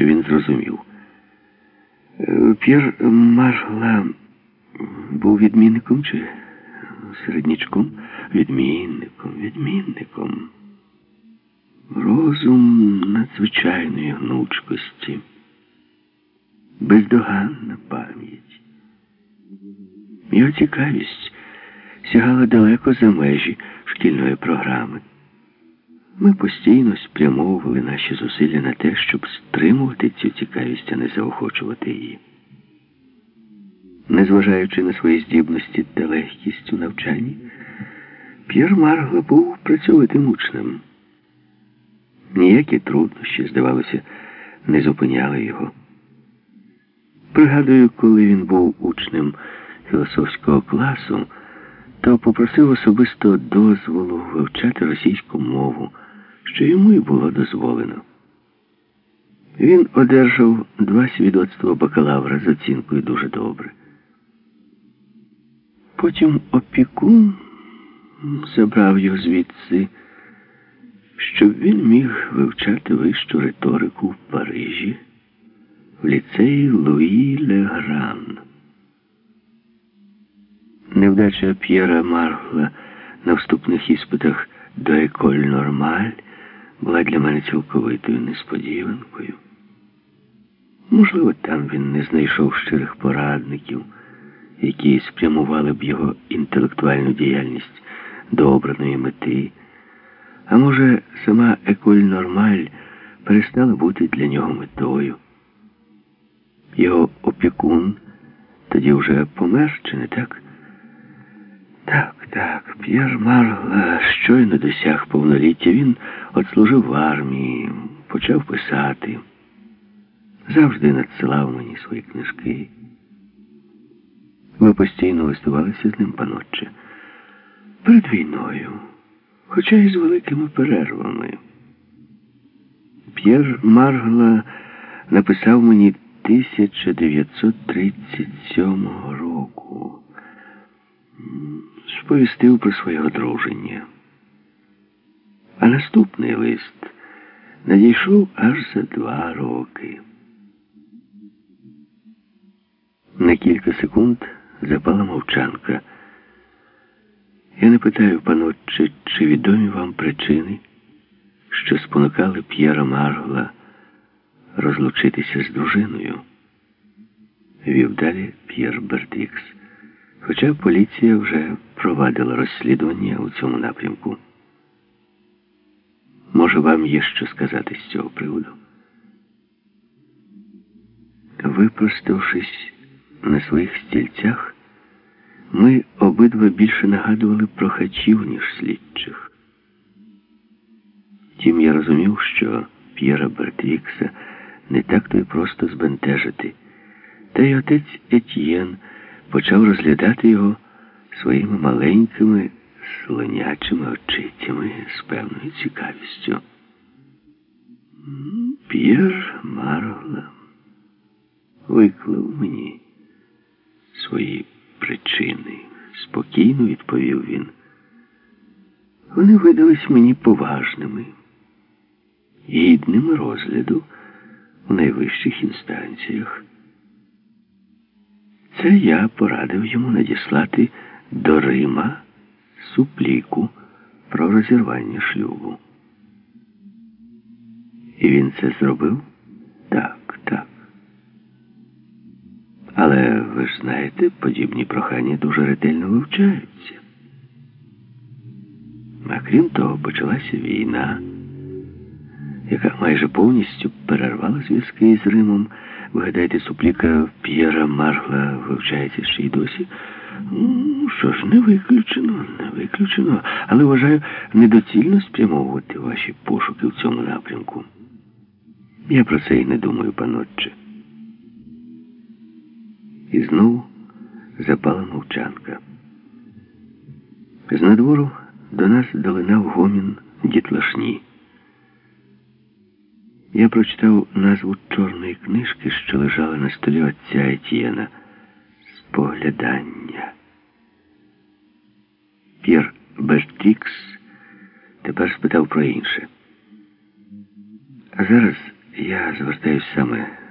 що він зрозумів. Е, П'єр Маргла був відмінником чи середнячком? Відмінником, відмінником. Розум надзвичайної гнучкості, бездоганна пам'ять. Його цікавість сягала далеко за межі шкільної програми. Ми постійно спрямовували наші зусилля на те, щоб стримувати цю цікавість, а не заохочувати її. Незважаючи на свої здібності та легкість у навчанні, П'єр Маргло був працьовитим учнем. Ніякі труднощі, здавалося, не зупиняли його. Пригадую, коли він був учнем філософського класу, то попросив особисто дозволу вивчати російську мову, що йому й було дозволено. Він одержав два свідоцтва бакалавра з оцінкою дуже добре. Потім опікун забрав його звідси, щоб він міг вивчати вищу риторику в Парижі в ліцеї Луї Легран. Невдача П'єра Маргла на вступних іспитах до Еколь Нормаль була для мене цілковитою несподіванкою. Можливо, там він не знайшов щирих порадників, які спрямували б його інтелектуальну діяльність до обраної мети. А може, сама Еколь Нормаль перестала бути для нього метою. Його опікун тоді вже помер, чи не так? Так, так, П'єр Маргла щойно досяг повноліття. Він отслужив в армії, почав писати. Завжди надсилав мені свої книжки. Ви постійно листувалися з ним, панотче, перед війною, хоча й з великими перервами. П'єр Маргла написав мені 1937 року сповістив про своє одруження. А наступний лист надійшов аж за два роки. На кілька секунд запала мовчанка. Я не питаю, панотче, чи відомі вам причини, що спонукали П'єра Маргла розлучитися з дружиною. Вів далі П'єр Бертрікс. Хоча поліція вже провадила розслідування у цьому напрямку. Може, вам є що сказати з цього приводу? Випроставшись на своїх стільцях, ми обидва більше нагадували про хачів, ніж слідчих. Тім я розумів, що П'єра Бертрікса не так то й просто збентежити, та й отець Етьєн почав розглядати його своїми маленькими слонячими очицями з певною цікавістю. П'єр Маргла виклав мені свої причини, спокійно відповів він. Вони видались мені поважними, гідними розгляду у найвищих інстанціях. Це я порадив йому надіслати до Рима супліку про розірвання шлюбу. І він це зробив? Так, так. Але ви ж знаєте, подібні прохання дуже ретельно вивчаються. А крім того, почалася війна, яка майже повністю перервала зв'язки з Римом. Вигадайте, супліка П'єра Маргла вивчається ще й досі. Ну, що ж, не виключено, не виключено. Але вважаю недоцільно спрямовувати ваші пошуки в цьому напрямку. Я про це і не думаю, панотче. І знову запала мовчанка. З надвору до нас долинав гомін дітлашні. Я прочитав назву чорної книжки, що лежала на столі отця Етьєна. Споглядання. П'єр Бертрікс тепер спитав про інше. А зараз Я звертаюсь саме